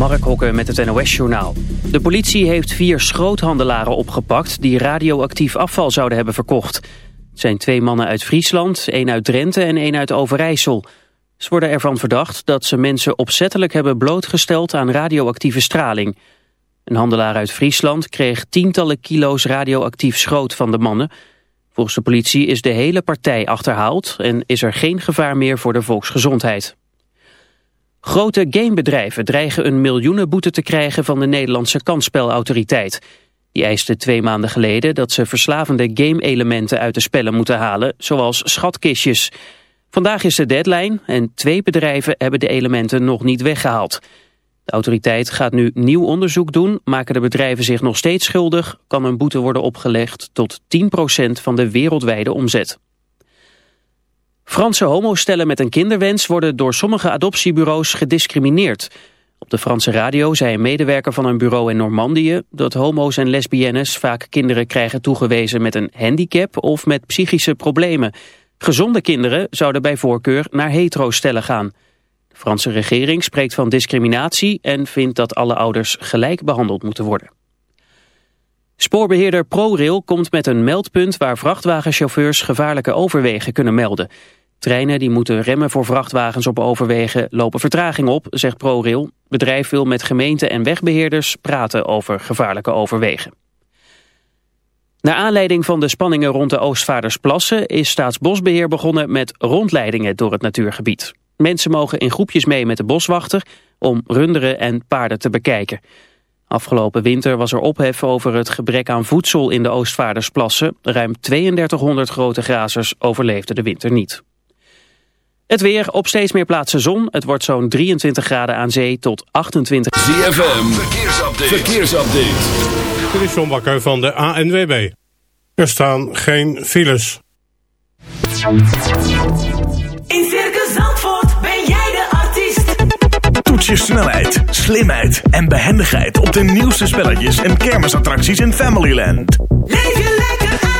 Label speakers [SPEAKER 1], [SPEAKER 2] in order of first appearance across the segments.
[SPEAKER 1] Mark Hokke met het NOS-journaal. De politie heeft vier schroothandelaren opgepakt... die radioactief afval zouden hebben verkocht. Het zijn twee mannen uit Friesland, één uit Drenthe en één uit Overijssel. Ze worden ervan verdacht dat ze mensen opzettelijk hebben blootgesteld... aan radioactieve straling. Een handelaar uit Friesland kreeg tientallen kilo's radioactief schroot van de mannen. Volgens de politie is de hele partij achterhaald... en is er geen gevaar meer voor de volksgezondheid. Grote gamebedrijven dreigen een miljoenenboete te krijgen van de Nederlandse kansspelautoriteit. Die eiste twee maanden geleden dat ze verslavende game-elementen uit de spellen moeten halen, zoals schatkistjes. Vandaag is de deadline en twee bedrijven hebben de elementen nog niet weggehaald. De autoriteit gaat nu nieuw onderzoek doen, maken de bedrijven zich nog steeds schuldig, kan een boete worden opgelegd tot 10% van de wereldwijde omzet. Franse homostellen met een kinderwens worden door sommige adoptiebureaus gediscrimineerd. Op de Franse radio zei een medewerker van een bureau in Normandië dat homo's en lesbiennes vaak kinderen krijgen toegewezen met een handicap of met psychische problemen. Gezonde kinderen zouden bij voorkeur naar hetero-stellen gaan. De Franse regering spreekt van discriminatie en vindt dat alle ouders gelijk behandeld moeten worden. Spoorbeheerder ProRail komt met een meldpunt waar vrachtwagenchauffeurs gevaarlijke overwegen kunnen melden. Treinen die moeten remmen voor vrachtwagens op overwegen lopen vertraging op, zegt ProRail. Bedrijf wil met gemeenten en wegbeheerders praten over gevaarlijke overwegen. Naar aanleiding van de spanningen rond de Oostvaardersplassen is Staatsbosbeheer begonnen met rondleidingen door het natuurgebied. Mensen mogen in groepjes mee met de boswachter om runderen en paarden te bekijken. Afgelopen winter was er ophef over het gebrek aan voedsel in de Oostvaardersplassen. Ruim 3200 grote grazers overleefden de winter niet. Het weer op steeds meer plaatsen zon. Het wordt zo'n 23 graden aan zee tot 28.
[SPEAKER 2] ZFM, verkeersupdate. verkeersupdate.
[SPEAKER 3] Dit is John Bakker van de ANWB. Er staan geen files.
[SPEAKER 4] In Circus Zandvoort ben jij de artiest.
[SPEAKER 5] Toets je snelheid, slimheid en behendigheid op de nieuwste spelletjes en kermisattracties in Familyland.
[SPEAKER 4] Leef je lekker uit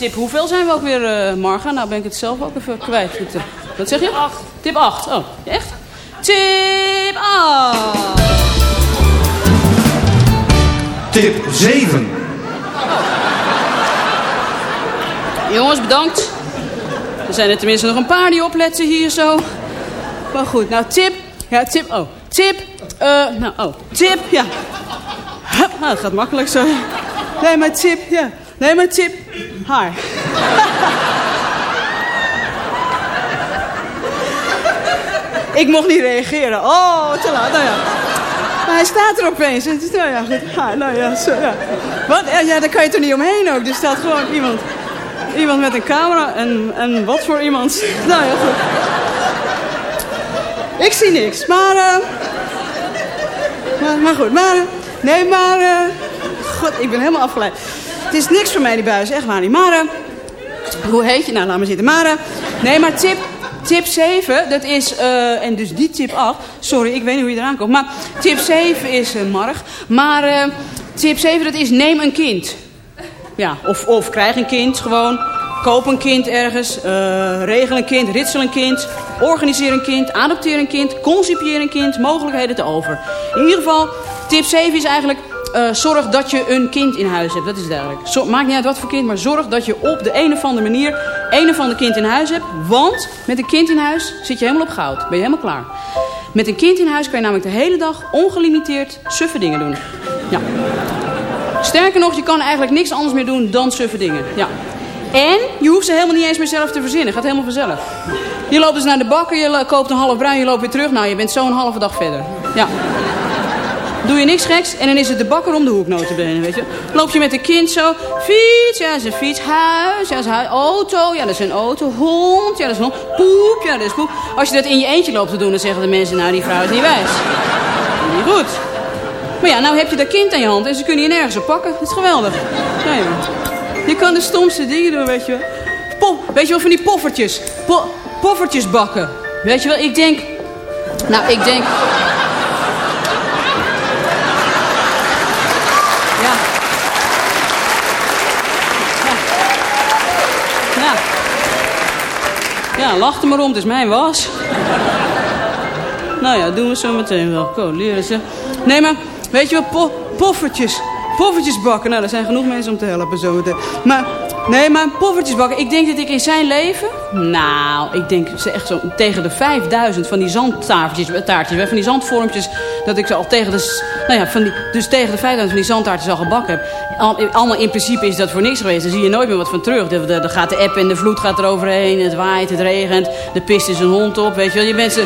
[SPEAKER 6] Tip hoeveel zijn we ook weer, eh Marga? Nou ben ik het zelf ook even kwijt. Goed, Wat zeg je? Tip 8. Oh, echt? Tip 8.
[SPEAKER 7] Tip 7.
[SPEAKER 6] Jongens, bedankt. Er zijn er tenminste nog een paar die opletten hier zo. Maar goed, nou tip. Ja, tip. Oh, tip. eh nou, oh, tip. Ja. Hup, nou, dat gaat makkelijk zo. Nee, maar tip. Ja. Nee, maar tip. Haar. Ik mocht niet reageren. Oh, te laat. Nou ja. Maar hij staat er opeens. Nou ja, goed. Haar, nou ja, zo, ja. Wat? Ja, Ja, daar kan je toch niet omheen ook. Er staat gewoon iemand. Iemand met een camera. En, en wat voor iemand? Nou ja, goed. Ik zie niks. Maar, eh maar, maar goed. Maar, eh, nee, maar... eh God, ik ben helemaal afgeleid. Het is niks voor mij, die buis. Echt waar niet. Maar, eh, hoe heet je? Nou, laat maar zitten. Maar, eh, nee, maar tip, tip 7, dat is, eh, en dus die tip 8, sorry, ik weet niet hoe je eraan komt. Maar tip 7 is uh, Marg. Maar uh, tip 7, dat is neem een kind. Ja, of, of krijg een kind gewoon. Koop een kind ergens, regel een kind, ritsel een kind, organiseer een kind, adopteer een kind, concipieer een kind, mogelijkheden te over. In ieder geval, tip 7 is eigenlijk uh, zorg dat je een kind in huis hebt. Dat is duidelijk. Zo, maakt niet uit wat voor kind, maar zorg dat je op de een of andere manier een of ander kind in huis hebt. Want met een kind in huis zit je helemaal op goud. Ben je helemaal klaar. Met een kind in huis kan je namelijk de hele dag ongelimiteerd suffe dingen doen. Ja. Sterker nog, je kan eigenlijk niks anders meer doen dan suffe dingen. Ja. En je hoeft ze helemaal niet eens meer zelf te verzinnen. Gaat helemaal vanzelf. Je loopt dus naar de bakker, je koopt een half bruin, je loopt weer terug. Nou, je bent zo een halve dag verder. Ja. Doe je niks geks en dan is het de bakker om de hoek notabene, weet je. Loop je met een kind zo, fiets, ja, dat is een fiets, huis, ja, dat is huis, auto, ja, dat is een auto, hond, ja, dat is een hond, poep, ja, dat is poep. Als je dat in je eentje loopt te doen, dan zeggen de mensen, nou, die vrouw is niet wijs. Niet goed. Maar ja, nou heb je dat kind aan je hand en ze kunnen je nergens op pakken. Dat is geweldig. Ja, Je kan de stomste dingen doen, weet je wel. Weet je wel, van die poffertjes. Po poffertjes bakken. Weet je wel, ik denk... Nou, ik denk... Ja, lach er maar om, het is mijn was. nou ja, doen we zo meteen wel. Kom, leren ze. Nee, maar weet je wat, poffertjes. Poffertjes bakken. Nou, er zijn genoeg mensen om te helpen zo meteen. Maar, nee, maar poffertjes bakken. Ik denk dat ik in zijn leven... Nou, ik denk ze echt zo tegen de 5000 van die zandtaartjes, taartjes, van die zandvormpjes... dat ik ze al tegen de... Nou ja, van die, dus tegen de 5000 van die zandtaartjes al gebakken heb allemaal in principe is dat voor niks geweest. Daar zie je nooit meer wat van terug. Dan gaat de app en de vloed gaat er overheen. Het waait, het regent. De pist is een hond op. Weet je wel. Je, bent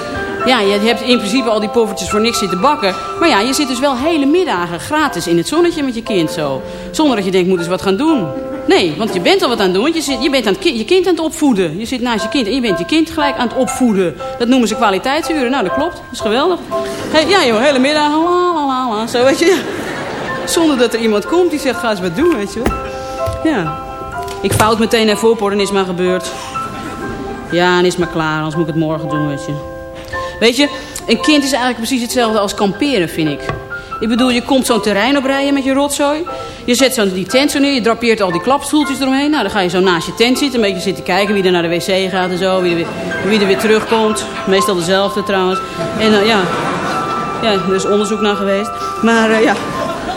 [SPEAKER 6] ja, je hebt in principe al die poffertjes voor niks zitten bakken. Maar ja, je zit dus wel hele middagen gratis in het zonnetje met je kind zo. Zonder dat je denkt, moet eens wat gaan doen. Nee, want je bent al wat aan het doen. Je, zit, je bent aan het je kind aan het opvoeden. Je zit naast je kind en je bent je kind gelijk aan het opvoeden. Dat noemen ze kwaliteitsuren. Nou, dat klopt. Dat is geweldig. Hey, ja joh, hele middag. La, la, la, zo weet je. Zonder dat er iemand komt die zegt, ga eens wat doen, weet je wel. Ja. Ik fout meteen naar voor, dan is maar gebeurd. Ja, en is maar klaar, anders moet ik het morgen doen, weet je. Weet je, een kind is eigenlijk precies hetzelfde als kamperen, vind ik. Ik bedoel, je komt zo'n terrein oprijden met je rotzooi. Je zet zo die tent zo neer, je drapeert al die klapstoeltjes eromheen. Nou, dan ga je zo naast je tent zitten, een beetje zitten kijken wie er naar de wc gaat en zo. Wie er weer, wie er weer terugkomt. Meestal dezelfde trouwens. En dan, ja, ja, er is onderzoek naar geweest. Maar uh, ja,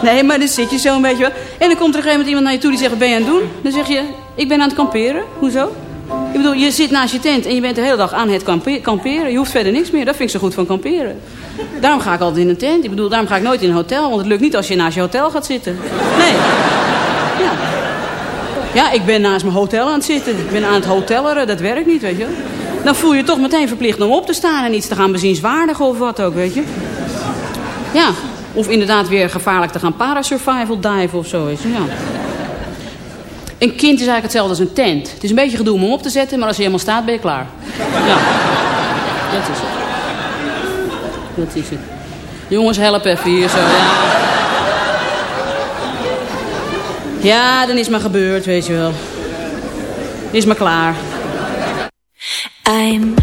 [SPEAKER 6] Nee, maar dan zit je zo een beetje wel. En dan komt er een gegeven moment iemand naar je toe die zegt, ben je aan het doen? Dan zeg je, ik ben aan het kamperen. Hoezo? Ik bedoel, je zit naast je tent en je bent de hele dag aan het kamperen. Je hoeft verder niks meer. Dat vind ik zo goed van kamperen. Daarom ga ik altijd in een tent. Ik bedoel, daarom ga ik nooit in een hotel. Want het lukt niet als je naast je hotel gaat zitten. Nee. Ja. Ja, ik ben naast mijn hotel aan het zitten. Ik ben aan het hotelleren. Dat werkt niet, weet je Dan voel je toch meteen verplicht om op te staan en iets te gaan bezienswaardigen of wat ook, weet je. Ja, of inderdaad weer gevaarlijk te gaan parasurvival diven of zo. Weet. Ja. Een kind is eigenlijk hetzelfde als een tent. Het is een beetje gedoe om op te zetten, maar als je helemaal staat ben je klaar. Ja, dat is het. Dat is het. Jongens, help even hier zo. Ja. Ja, dan is maar gebeurd, weet je wel. Is maar klaar. I'm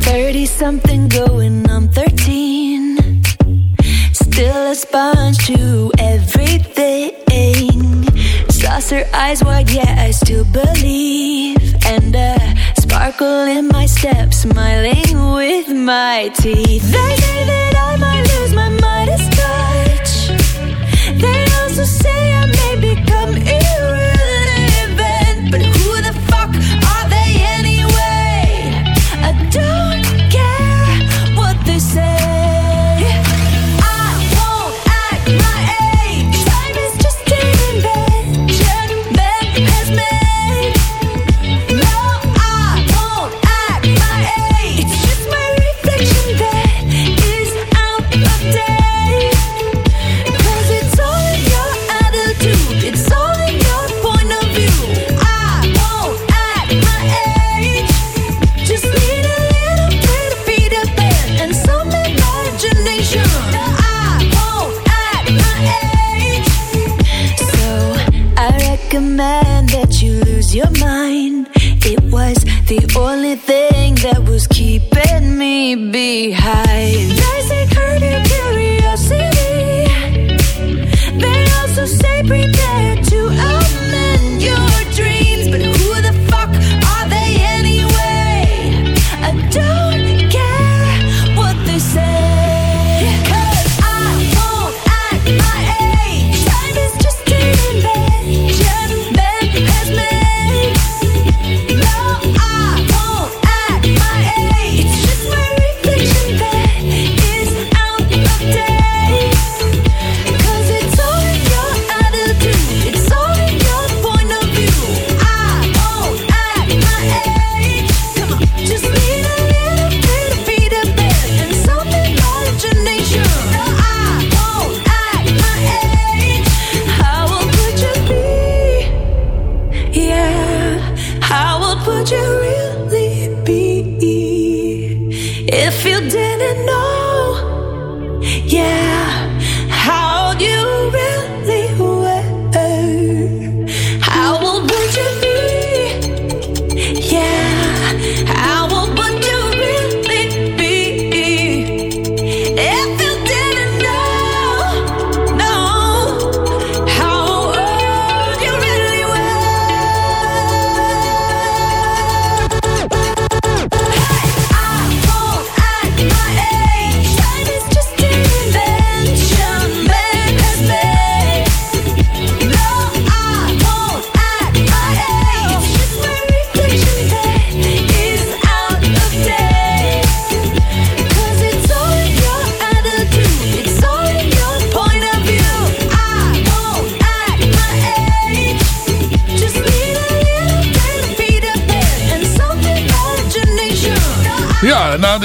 [SPEAKER 6] 30-something going on 13 Still a sponge to everything. Saucer eyes wide, yeah, I still believe. And a sparkle in my step, smiling with my teeth. They say that I might lose my Midas touch. They also say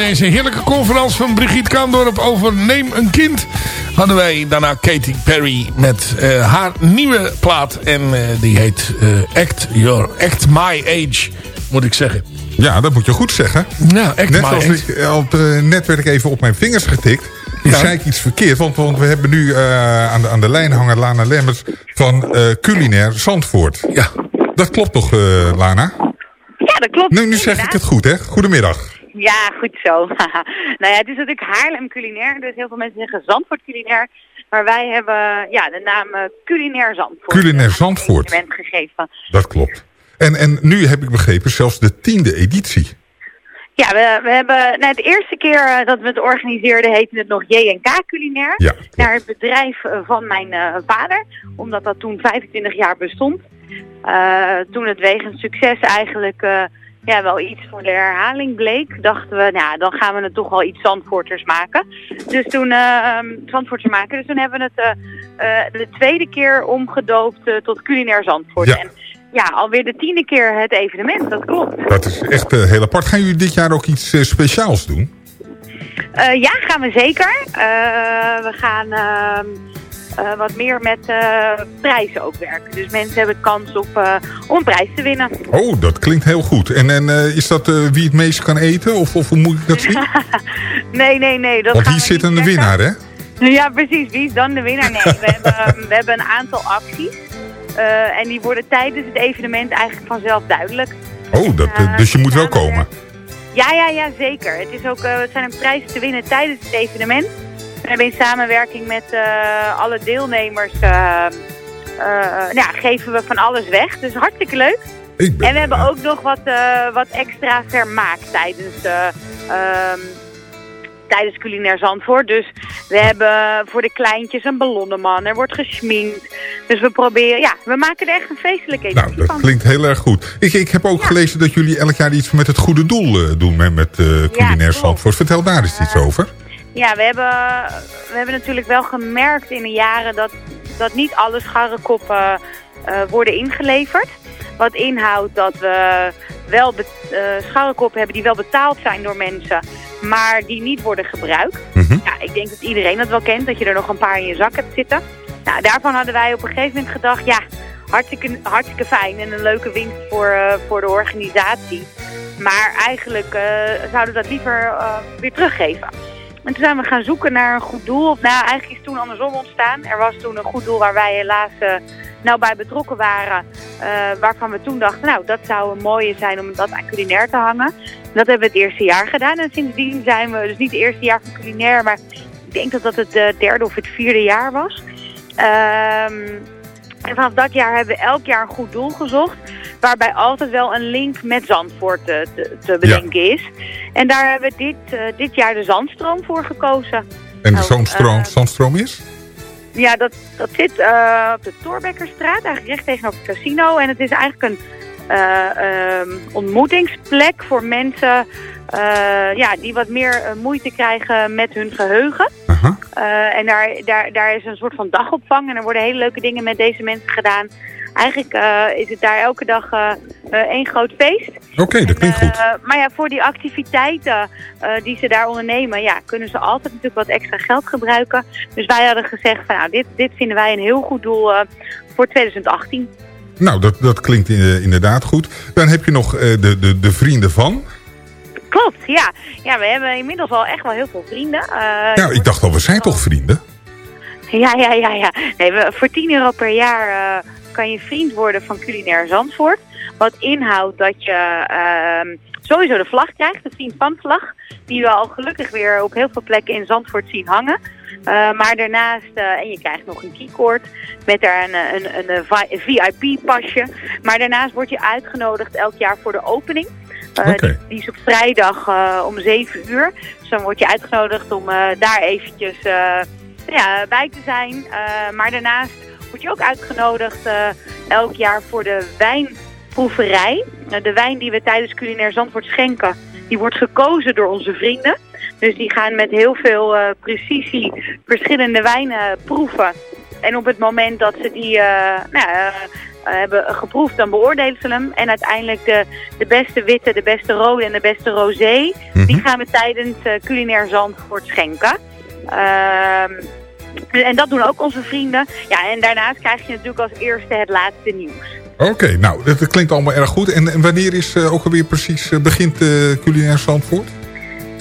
[SPEAKER 8] deze heerlijke conferentie van Brigitte Kaandorp over Neem een Kind... hadden wij daarna Katy Perry met uh, haar nieuwe plaat. En uh, die heet uh, Act, Your, Act My Age, moet ik zeggen.
[SPEAKER 9] Ja, dat moet je goed zeggen.
[SPEAKER 8] Ja, Act
[SPEAKER 9] net
[SPEAKER 8] My
[SPEAKER 9] als
[SPEAKER 8] Age.
[SPEAKER 9] ik, op, net werd ik even op mijn vingers getikt. Toen
[SPEAKER 8] Ja.
[SPEAKER 9] zei ik iets verkeerd, want, want we hebben nu eh, aan, de, aan de lijn hangen Lana Lemmers van eh, Culinair Zandvoort.
[SPEAKER 8] Ja.
[SPEAKER 9] Dat klopt toch, eh, Lana?
[SPEAKER 10] Ja, dat klopt.
[SPEAKER 9] Nu, nu zeg ik het goed, hè? Goedemiddag.
[SPEAKER 10] Ja, goed zo. nou ja, het is natuurlijk Haarlem culinair, dus heel veel mensen zeggen Zandvoort culinair. Maar wij hebben ja, de naam eh, Culinair Zandvoort.
[SPEAKER 9] Culinair Zandvoort.
[SPEAKER 10] gegeven.
[SPEAKER 9] Dat klopt. En, en nu heb ik begrepen zelfs de tiende editie.
[SPEAKER 10] Ja, we, we hebben nou, de eerste keer eh, dat we het organiseerden heette het nog J&K Culinair.
[SPEAKER 9] Ja,
[SPEAKER 10] Naar het bedrijf eh, van mijn vader, omdat dat toen 25 jaar bestond. Toen het wegens succes eigenlijk ja, wel iets voor de herhaling bleek, dachten we, nou, dan gaan we het toch wel iets Zandvoorters maken. Dus toen, eh Zandvoorters maken, dus toen hebben we het eh, eh, de tweede keer omgedoopt tot Culinair Zandvoort.
[SPEAKER 9] Ja.
[SPEAKER 10] En ja, alweer de tiende keer het evenement, dat klopt.
[SPEAKER 9] Dat is echt heel apart. Gaan jullie dit jaar ook iets speciaals doen?
[SPEAKER 10] Ja, gaan we zeker. We gaan ehm, eh, wat meer met eh, prijzen ook werken. Dus mensen hebben kans op, eh, om een prijs te winnen.
[SPEAKER 9] Oh, dat klinkt heel goed. En, en is dat wie het meest kan eten? Of, of hoe moet ik dat zien?
[SPEAKER 10] nee, nee, nee. Dat
[SPEAKER 9] Want hier zit een
[SPEAKER 10] zeggen.
[SPEAKER 9] winnaar, hè?
[SPEAKER 10] Ja, precies. Wie is dan de winnaar? Nee, we hebben, we hebben een aantal acties. En die worden tijdens het evenement eigenlijk vanzelf duidelijk.
[SPEAKER 9] Oh, dat, dus je moet wel komen.
[SPEAKER 10] Ja, ja, ja, zeker. Het, is ook, het zijn een prijzen te winnen tijdens het evenement. We hebben in samenwerking met eh, alle deelnemers... eh, eh, ja, geven we van alles weg. Dus hartstikke leuk.
[SPEAKER 9] Ik ben,
[SPEAKER 10] En we hebben ook nog wat, wat extra vermaak tijdens, eh, ehm, tijdens Culinair Zandvoort. Dus we hebben voor de kleintjes een ballonnenman. Er wordt gesminkt. Dus we proberen, ja, we maken er echt een feestelijke editie
[SPEAKER 9] Nou, dat
[SPEAKER 10] van.
[SPEAKER 9] klinkt heel erg goed. Ik, ik heb ook gelezen dat jullie elk jaar iets met het goede doel doen met, met Culinair. Zandvoort. Vertel daar eens iets over.
[SPEAKER 10] Ja, we hebben, we hebben natuurlijk wel gemerkt in de jaren dat, dat niet alle scharrekoppen eh, worden ingeleverd. Wat inhoudt dat we wel eh, scharrekoppen hebben die wel betaald zijn door mensen, maar die niet worden gebruikt.
[SPEAKER 9] Mhm.
[SPEAKER 10] Ja, ik denk dat iedereen dat wel kent, dat je er nog een paar in je zak hebt zitten. Nou, daarvan hadden wij op een gegeven moment gedacht, ja, hartstikke, hartstikke fijn en een leuke winst voor, eh, voor de organisatie. Maar eigenlijk zouden we dat liever weer teruggeven. En toen zijn we gaan zoeken naar een goed doel. Of nou, eigenlijk is het toen andersom ontstaan. Er was toen een goed doel waar wij helaas eh, nou bij betrokken waren. eh, waarvan we toen dachten, nou, dat zou een mooie zijn om dat aan culinair te hangen. Dat hebben we het eerste jaar gedaan. En sindsdien zijn we, dus niet het eerste jaar van culinair, maar ik denk dat dat het eh, derde of het vierde jaar was. Ehm, en vanaf dat jaar hebben we elk jaar een goed doel gezocht. Waarbij altijd wel een link met Zandvoort te, te bedenken is. En daar hebben we dit, eh, dit jaar de Zandstroom voor gekozen.
[SPEAKER 9] En de
[SPEAKER 10] Nou,
[SPEAKER 9] zoonstroom,
[SPEAKER 10] eh,
[SPEAKER 9] zandstroom is?
[SPEAKER 10] Ja, dat, dat zit eh, op de Torbekkerstraat, eigenlijk recht tegenover het casino. En het is eigenlijk een eh, ehm, ontmoetingsplek voor mensen ja, die wat meer moeite krijgen met hun geheugen. Eh, en daar, daar, daar is een soort van dagopvang en er worden hele leuke dingen met deze mensen gedaan. Eigenlijk eh, is het daar elke dag eh, eh, één groot feest.
[SPEAKER 9] Oké, dat klinkt goed.
[SPEAKER 10] Maar ja, voor die activiteiten die ze daar ondernemen, ja, kunnen ze altijd natuurlijk wat extra geld gebruiken. Dus wij hadden gezegd van nou, dit, dit vinden wij een heel goed doel voor 2018.
[SPEAKER 9] Nou, dat, dat klinkt inderdaad goed. Dan heb je nog de, de, de vrienden van.
[SPEAKER 10] Klopt, ja. Ja, we hebben inmiddels al echt wel heel veel vrienden. Eh,
[SPEAKER 9] Ja, ik dacht al, we zijn toch vrienden?
[SPEAKER 10] Ja, ja, ja, ja. Nee, we, voor 10 euro per jaar kan je vriend worden van Culinair Zandvoort. Wat inhoudt dat je ehm, sowieso de vlag krijgt, de vriend van vlag. Die we al gelukkig weer op heel veel plekken in Zandvoort zien hangen. Eh, maar daarnaast, eh, en je krijgt nog een keycord met daar een, een, een, een VIP-pasje. Maar daarnaast word je uitgenodigd elk jaar voor de opening. Eh,
[SPEAKER 9] Oké.
[SPEAKER 10] die, die is op vrijdag eh, om 7 uur. Dus dan word je uitgenodigd om eh, daar eventjes eh, ja, bij te zijn. Eh, maar daarnaast word je ook uitgenodigd eh, elk jaar voor de wijnproeverij. Eh, de wijn die we tijdens Culinair Zandvoort schenken, die wordt gekozen door onze vrienden. Dus die gaan met heel veel eh, precisie verschillende wijnen proeven. En op het moment dat ze die nou, hebben geproefd, dan beoordelen ze hem. En uiteindelijk de, de beste witte, de beste rode en de beste rosé, die gaan we tijdens uh, culinair Zandvoort schenken. Ehm, en dat doen ook onze vrienden. Ja, en daarnaast krijg je natuurlijk als eerste het laatste nieuws.
[SPEAKER 11] Oké, nou, dat klinkt allemaal erg goed. En, en wanneer is uh, ook alweer precies uh, begint uh, culinair Zandvoort?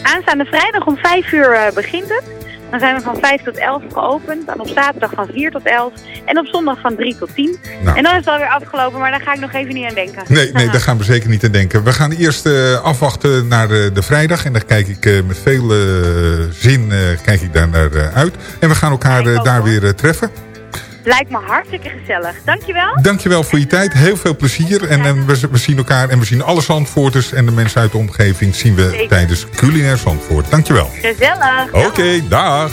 [SPEAKER 10] Aanstaande vrijdag om 5 uur begint het. Dan zijn we van 5 tot 11 geopend. Dan op zaterdag van 4 tot 11. En op zondag van 3 tot 10. Nou. En dan is het alweer afgelopen, maar daar ga ik nog even niet aan denken.
[SPEAKER 11] Nee, nee daar gaan we zeker niet aan denken. We gaan eerst uh, afwachten naar de, de, vrijdag. En daar kijk ik uh, met veel uh, zin kijk ik daar naar uit. En we gaan elkaar daar weer treffen.
[SPEAKER 10] Lijkt me hartstikke gezellig. Dankjewel.
[SPEAKER 11] Dankjewel voor je tijd. Heel veel plezier. En, en we, we, zien elkaar en we zien alle Zandvoorters en de mensen uit de omgeving zien we Zeker. tijdens Culinair Zandvoort. Dankjewel.
[SPEAKER 10] Gezellig.
[SPEAKER 11] Oké, okay, dag.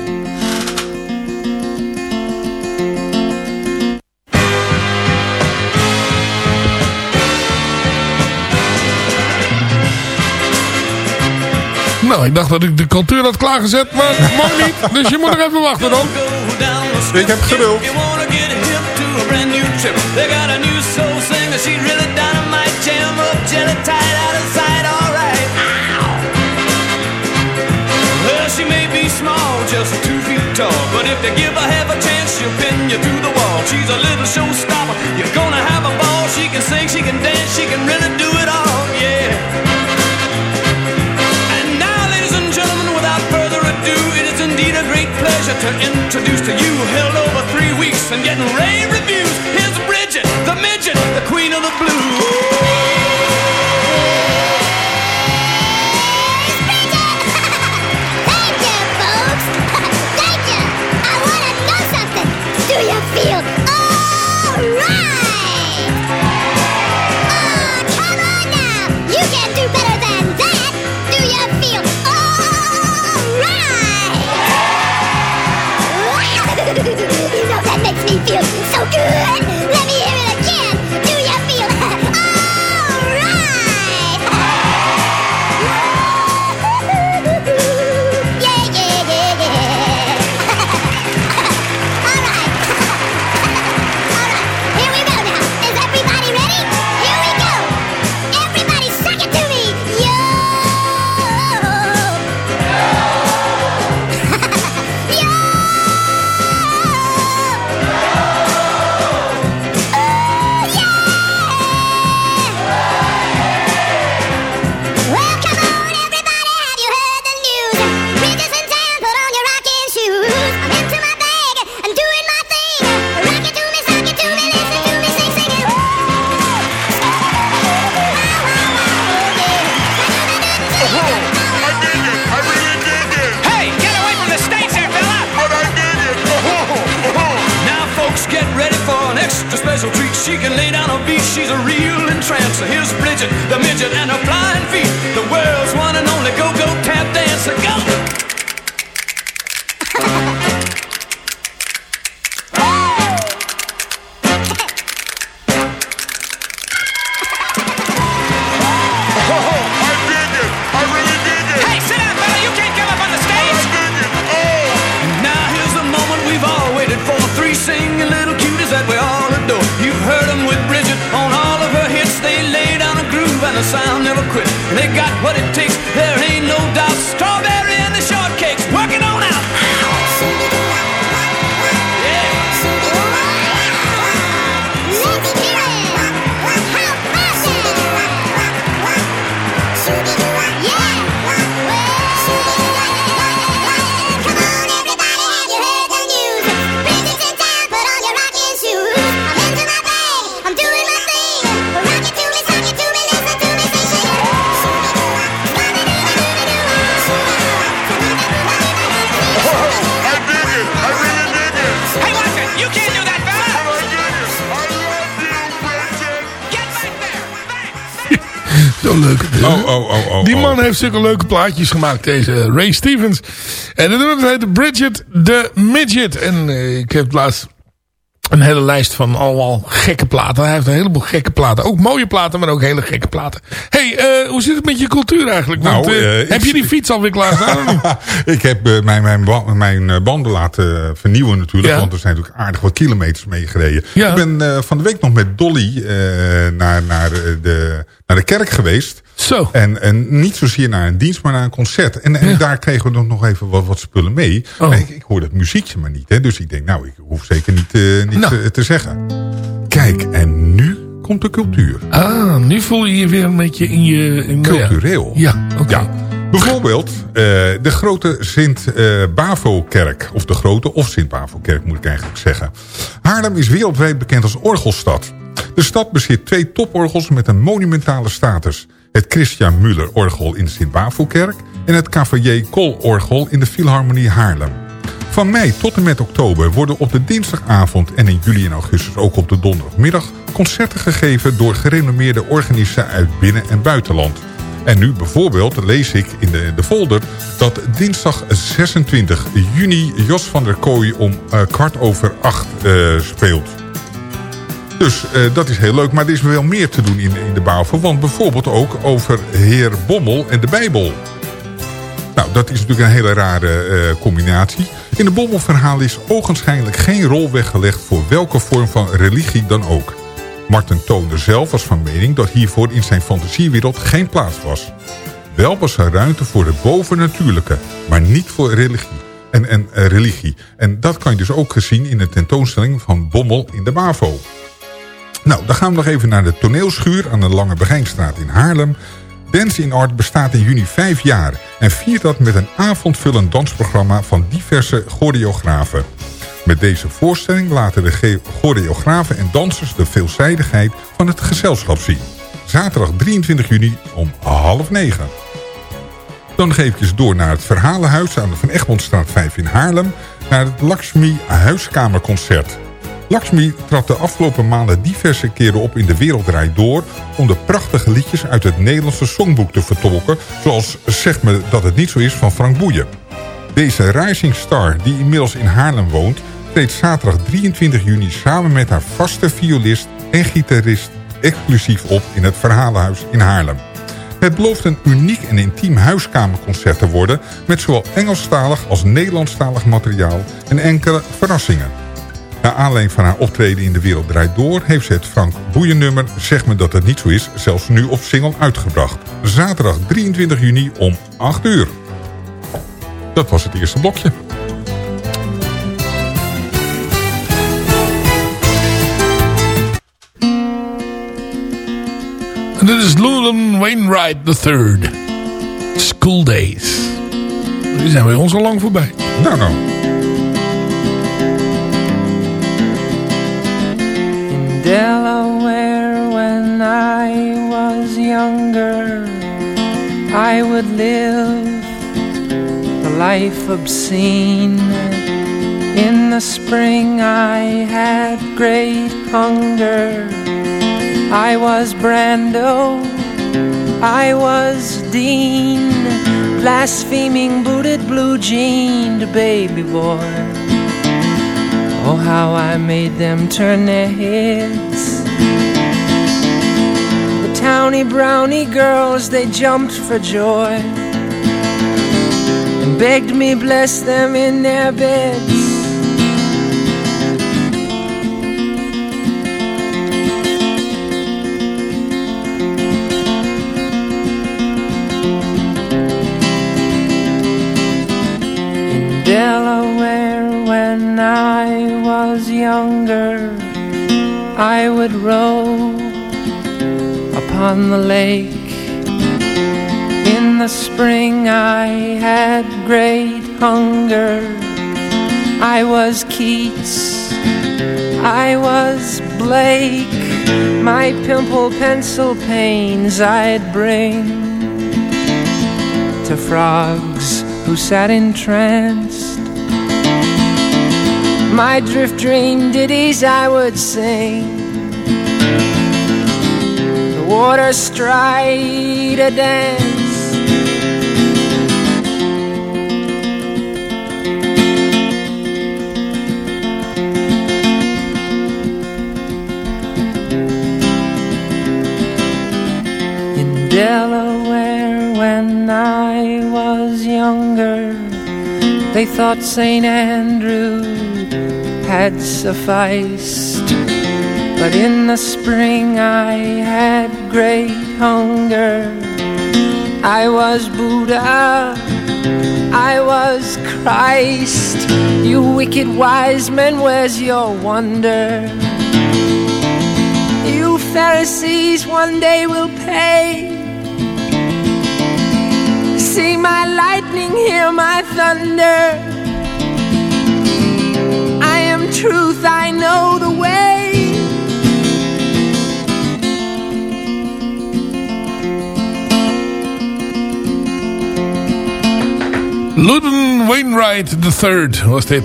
[SPEAKER 12] Nou, ik dacht dat ik de cultuur had klaargezet, maar mag niet. Dus je moet nog even wachten dan.
[SPEAKER 11] Ik heb geduld.
[SPEAKER 12] They got a new soul singer, she really dynamite jam up, jelly tight out of sight, alright. Well, she may be small, just two feet tall, but if they give her half a chance, she'll pin you through the wall. She's a little showstopper, you're gonna have a ball. She can sing, she can dance, she can really do it all, yeah. indeed a great pleasure to introduce to you Held over three weeks and getting rave reviews. Here's Bridget, the midget, the queen of the blues. Field.
[SPEAKER 8] Zo leuk.
[SPEAKER 9] Oh, oh, oh, oh.
[SPEAKER 8] Die
[SPEAKER 9] oh.
[SPEAKER 8] man heeft zulke leuke plaatjes gemaakt, deze Ray Stevens. En dat heet Bridget the Midget. En eh, ik heb laatst een hele lijst van allemaal gekke platen. Hij heeft een heleboel gekke platen. Ook mooie platen, maar ook hele gekke platen. hey, eh, hoe zit het met je cultuur eigenlijk? Want,
[SPEAKER 9] Nou,
[SPEAKER 8] eh,
[SPEAKER 9] eh,
[SPEAKER 8] heb je die fiets alweer klaarstaan?
[SPEAKER 9] ik heb mijn, mijn, mijn banden laten vernieuwen natuurlijk.
[SPEAKER 8] Ja.
[SPEAKER 9] Want er zijn natuurlijk aardig wat kilometers mee gereden.
[SPEAKER 8] Ja.
[SPEAKER 9] Ik ben van de week nog met Dolly naar, naar, de, naar de kerk geweest.
[SPEAKER 8] Zo.
[SPEAKER 9] En, en niet zozeer naar een dienst, maar naar een concert. En, en daar kregen we dan nog even wat, wat spullen mee.
[SPEAKER 8] Oh.
[SPEAKER 9] Ik, ik hoor dat muziekje maar niet. Hè? Dus ik denk, nou, ik hoef zeker niet, eh, niet
[SPEAKER 8] Nou.
[SPEAKER 9] te, te zeggen. Kijk, en nu komt de cultuur.
[SPEAKER 8] Ah, nu voel je je weer een beetje in je... In.
[SPEAKER 9] Cultureel.
[SPEAKER 8] Ja, oké.
[SPEAKER 9] Ja. Bijvoorbeeld eh, de grote Sint-Bavo-kerk. of de grote of Sint-Bavo-kerk moet ik eigenlijk zeggen. Haarlem is wereldwijd bekend als orgelstad. De stad bezit twee toporgels met een monumentale status. Het Christian Müller-orgel in de Sint-Bavo-kerk... en het Cavalier Kool-orgel in de Philharmonie Haarlem. Van mei tot en met oktober worden op de dinsdagavond... en in juli en augustus ook op de donderdagmiddag... concerten gegeven door gerenommeerde organisten uit binnen- en buitenland. En nu bijvoorbeeld lees ik in de, de folder... dat dinsdag 26 juni Jos van der Kooi om eh, kwart over acht eh, speelt. Dus eh, dat is heel leuk. Maar er is wel meer te doen in, in de Bavo. Want bijvoorbeeld ook over Heer Bommel en de Bijbel. Nou, dat is natuurlijk een hele rare eh, combinatie. In de Bommelverhaal is ogenschijnlijk geen rol weggelegd... voor welke vorm van religie dan ook. Martin Toonder zelf was van mening dat hiervoor in zijn fantasiewereld geen plaats was. Wel was er ruimte voor het bovennatuurlijke, maar niet voor religie. En, en eh, religie. En dat kan je dus ook gezien in de tentoonstelling van Bommel in de Bavo. Nou, dan gaan we nog even naar de toneelschuur aan de Lange Begijnstraat in Haarlem. Dance in Art bestaat in juni vijf jaar en viert dat met een avondvullend dansprogramma van diverse choreografen. Met deze voorstelling laten de choreografen en dansers de veelzijdigheid van het gezelschap zien. Zaterdag 23 juni om half negen. Dan nog eventjes door naar het Verhalenhuis aan de Van Egmondstraat 5 in Haarlem... naar het Lakshmi Huiskamerconcert. Lakshmi trad de afgelopen maanden diverse keren op in de Wereld Draait Door... om de prachtige liedjes uit het Nederlandse songboek te vertolken... zoals Zeg me dat het niet zo is van Frank Boeien. Deze rising star, die inmiddels in Haarlem woont... treedt zaterdag 23 juni samen met haar vaste violist en gitarist... exclusief op in het Verhalenhuis in Haarlem. Het belooft een uniek en intiem huiskamerconcert te worden... met zowel Engelstalig als Nederlandstalig materiaal en enkele verrassingen. Naar aanleiding van haar optreden in De Wereld Draait Door... heeft ze het Frank Boeien nummer Zeg me dat het niet zo is... zelfs nu op single uitgebracht. Zaterdag 23 juni om 8 uur. Dat was het eerste blokje.
[SPEAKER 8] En dit is Llewellyn Wainwright III. School Days. Die zijn bij ons al lang voorbij.
[SPEAKER 9] Nou, nou.
[SPEAKER 13] Delaware when I was younger, I would live the life obscene. In the spring I had great hunger, I was Brando, I was Dean, blaspheming, booted, blue jeaned baby boy. Oh, how I made them turn their heads. The towny brownie girls, they jumped for joy and begged me bless them in their beds. Delaware, when I was younger, I would row upon the lake. In the spring, I had great hunger. I was Keats, I was Blake. My pimple pencil pains I'd bring to frogs who sat entranced. My drift dream ditties I would sing. The water stride a dance. In Delaware, when I was younger, they thought St. Andrew had sufficed. But in the spring I had great hunger. I was Buddha, I was Christ. You wicked wise men, where's your wonder? You Pharisees one day will pay. See my lightning, hear my thunder. Truth, I know the way.
[SPEAKER 8] Luden Wainwright III was dit.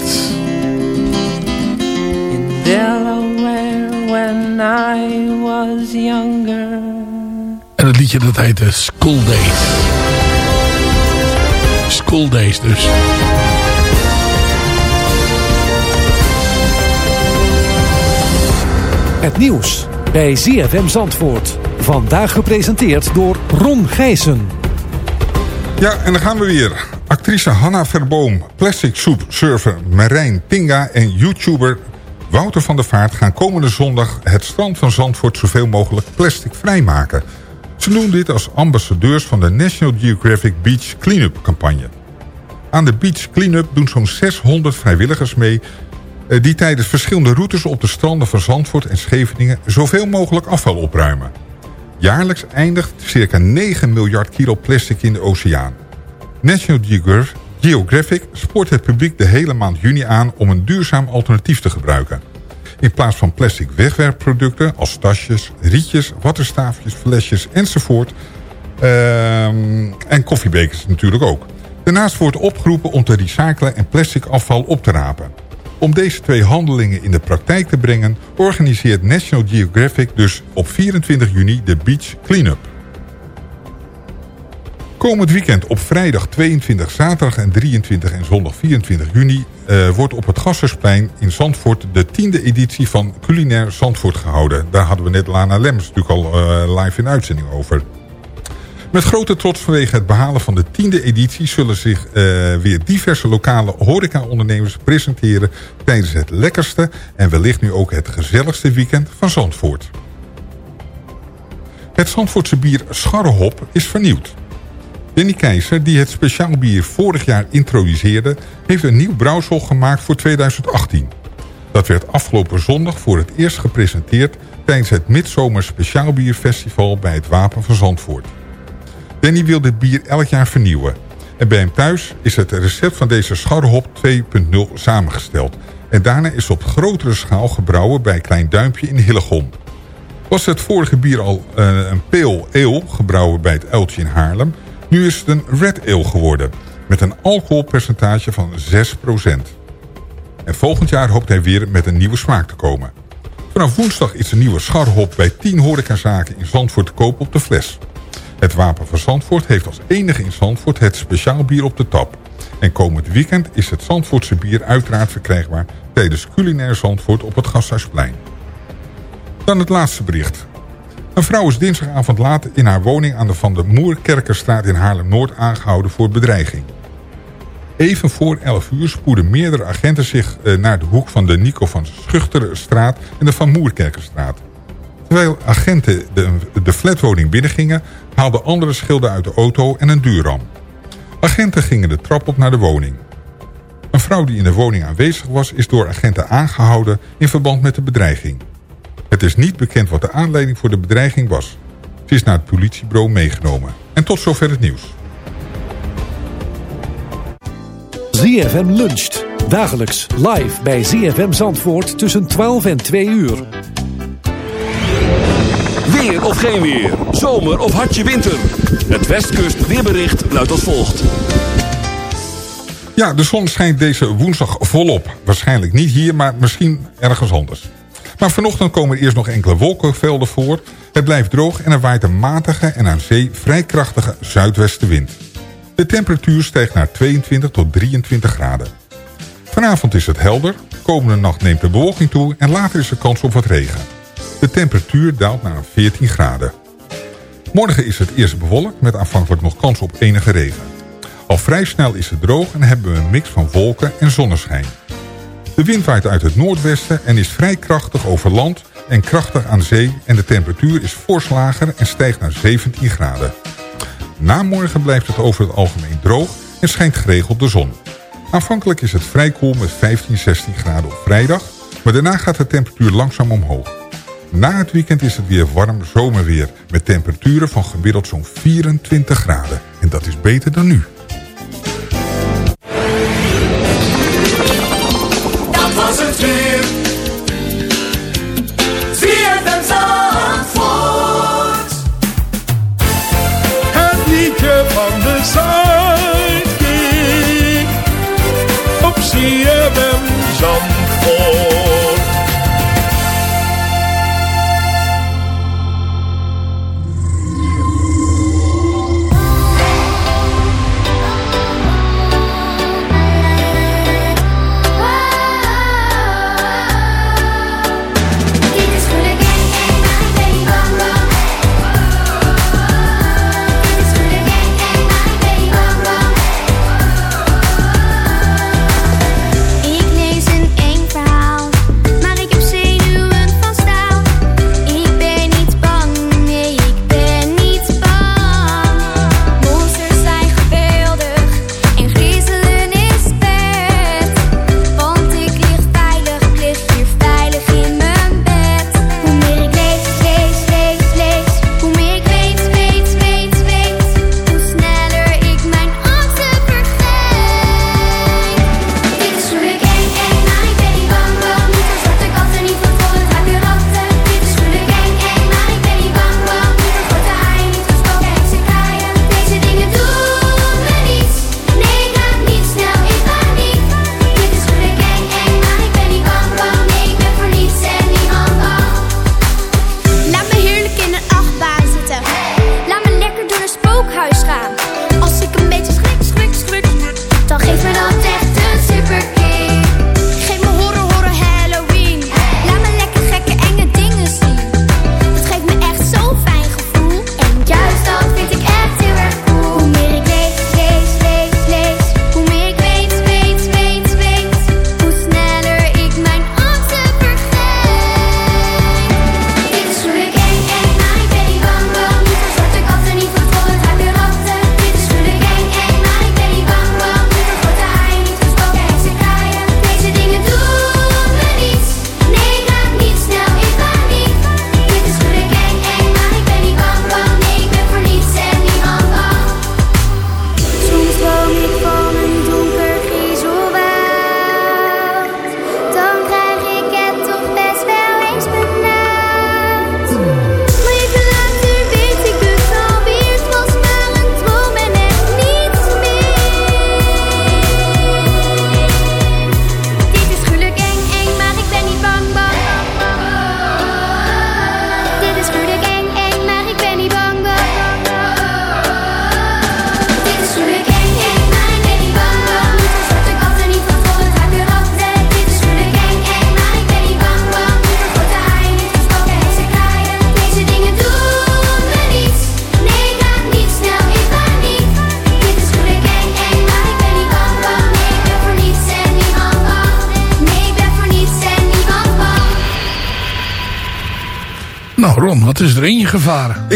[SPEAKER 13] Delaware when I was younger.
[SPEAKER 8] En het liedje dat heette School Days. School Days dus.
[SPEAKER 14] Het nieuws bij ZFM Zandvoort. Vandaag gepresenteerd door Ron Gijssen.
[SPEAKER 9] Ja, en dan gaan we weer. Actrice Hanna Verboom, plastic soep surfer Marijn Pinga en YouTuber Wouter van der Vaart gaan komende zondag het strand van Zandvoort zoveel mogelijk plastic vrijmaken. Ze doen dit als ambassadeurs van de National Geographic Beach Cleanup campagne. Aan de Beach Cleanup doen zo'n 600 vrijwilligers mee... eh, die tijdens verschillende routes op de stranden van Zandvoort en Scheveningen... zoveel mogelijk afval opruimen. Jaarlijks eindigt circa 9 miljard kilo plastic in de oceaan. National Geographic spoort het publiek de hele maand juni aan om een duurzaam alternatief te gebruiken. In plaats van plastic wegwerpproducten als tasjes, rietjes, wattenstaafjes, flesjes enzovoort. ehm, en koffiebekers natuurlijk ook. Daarnaast wordt opgeroepen om te recyclen en plastic afval op te rapen. Om deze twee handelingen in de praktijk te brengen... organiseert National Geographic dus op 24 juni de Beach Cleanup. Komend weekend op vrijdag 22, zaterdag en 23 en zondag 24 juni... eh, wordt op het Gassersplein in Zandvoort de tiende editie van Culinair Zandvoort gehouden. Daar hadden we net Lana Lems natuurlijk al eh, live in uitzending over. Met grote trots vanwege het behalen van de tiende editie... zullen zich eh, weer diverse lokale horecaondernemers presenteren... tijdens het lekkerste en wellicht nu ook het gezelligste weekend van Zandvoort. Het Zandvoortse bier Scharrehop is vernieuwd. Danny Keizer, die het speciaal bier vorig jaar introduceerde... heeft een nieuw brouwsel gemaakt voor 2018. Dat werd afgelopen zondag voor het eerst gepresenteerd... tijdens het Midzomer Speciaalbierfestival bij het Wapen van Zandvoort. Danny wil dit bier elk jaar vernieuwen. En bij hem thuis is het recept van deze scharrehop 2.0 samengesteld. En daarna is op grotere schaal gebrouwen bij Klein Duimpje in Hillegom. Was het vorige bier al uh, een pale ale, gebrouwen bij het Uiltje in Haarlem... nu is het een red ale geworden, met een alcoholpercentage van 6%. En volgend jaar hoopt hij weer met een nieuwe smaak te komen. Vanaf woensdag is een nieuwe scharhop bij 10 horecazaken in Zandvoort te koop op de fles. Het Wapen van Zandvoort heeft als enige in Zandvoort het speciaal bier op de tap. En komend weekend is het Zandvoortse bier uiteraard verkrijgbaar tijdens culinair Zandvoort op het Gasthuisplein. Dan het laatste bericht. Een vrouw is dinsdagavond laat in haar woning aan de Van der Moerkerkerstraat in Haarlem-Noord aangehouden voor bedreiging. Even voor 11 uur spoeden meerdere agenten zich eh, naar de hoek van de Nico van Schuchterstraat en de Van Moerkerkerstraat. Terwijl agenten de, de flatwoning binnengingen, haalden andere schilden uit de auto en een duurram. Agenten gingen de trap op naar de woning. Een vrouw die in de woning aanwezig was, is door agenten aangehouden in verband met de bedreiging. Het is niet bekend wat de aanleiding voor de bedreiging was. Ze is naar het politiebureau meegenomen. En tot zover het nieuws.
[SPEAKER 14] ZFM luncht. Dagelijks live bij ZFM Zandvoort tussen 12 en 2 uur.
[SPEAKER 2] Of geen weer. Zomer of hartje winter. Het Westkust weerbericht luidt als volgt.
[SPEAKER 9] Ja, de zon schijnt deze woensdag volop. Waarschijnlijk niet hier, maar misschien ergens anders. Maar vanochtend komen er eerst nog enkele wolkenvelden voor. Het blijft droog en er waait een matige en aan zee vrij krachtige zuidwestenwind. De temperatuur stijgt naar 22 tot 23 graden. Vanavond is het helder, komende nacht neemt de bewolking toe en later is er kans op wat regen. De temperatuur daalt naar 14 graden. Morgen is het eerst bewolkt met aanvankelijk nog kans op enige regen. Al vrij snel is het droog en hebben we een mix van wolken en zonneschijn. De wind waait uit het noordwesten en is vrij krachtig over land en krachtig aan zee... en de temperatuur is fors lager en stijgt naar 17 graden. Na morgen blijft het over het algemeen droog en schijnt geregeld de zon. Aanvankelijk is het vrij koel met 15, 16 graden op vrijdag... maar daarna gaat de temperatuur langzaam omhoog. Na het weekend is het weer warm zomerweer... met temperaturen van gemiddeld zo'n 24 graden. En dat is beter dan nu.
[SPEAKER 4] Dat was het weer. ZFM Zandvoort.
[SPEAKER 15] Het liedje van de Zuidkiek. Op CFM Zandvoort.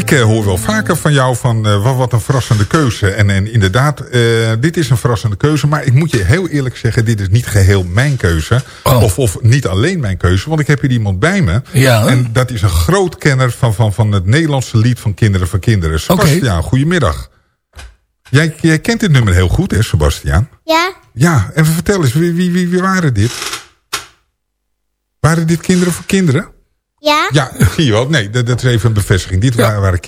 [SPEAKER 16] Ik
[SPEAKER 9] uh, hoor wel vaker van jou van uh, wat, wat, een verrassende keuze. En, en inderdaad, uh, dit is een verrassende keuze. Maar ik moet je heel eerlijk zeggen, dit is niet geheel mijn keuze. Oh. Of, of niet alleen mijn keuze, want ik heb hier iemand bij me.
[SPEAKER 8] Ja.
[SPEAKER 9] En dat is een groot kenner van, van, van het Nederlandse lied van Kinderen voor Kinderen. Sebastiaan, okay. goedemiddag. Jij, jij kent dit nummer heel goed, hè, Sebastiaan?
[SPEAKER 16] Ja.
[SPEAKER 9] Ja, en vertel eens, wie, wie, wie, wie waren dit? Waren dit Kinderen voor Kinderen?
[SPEAKER 16] Ja.
[SPEAKER 9] Ja, zie je wel. Nee, dat, dat is even een bevestiging. Dit ja. waren, waren.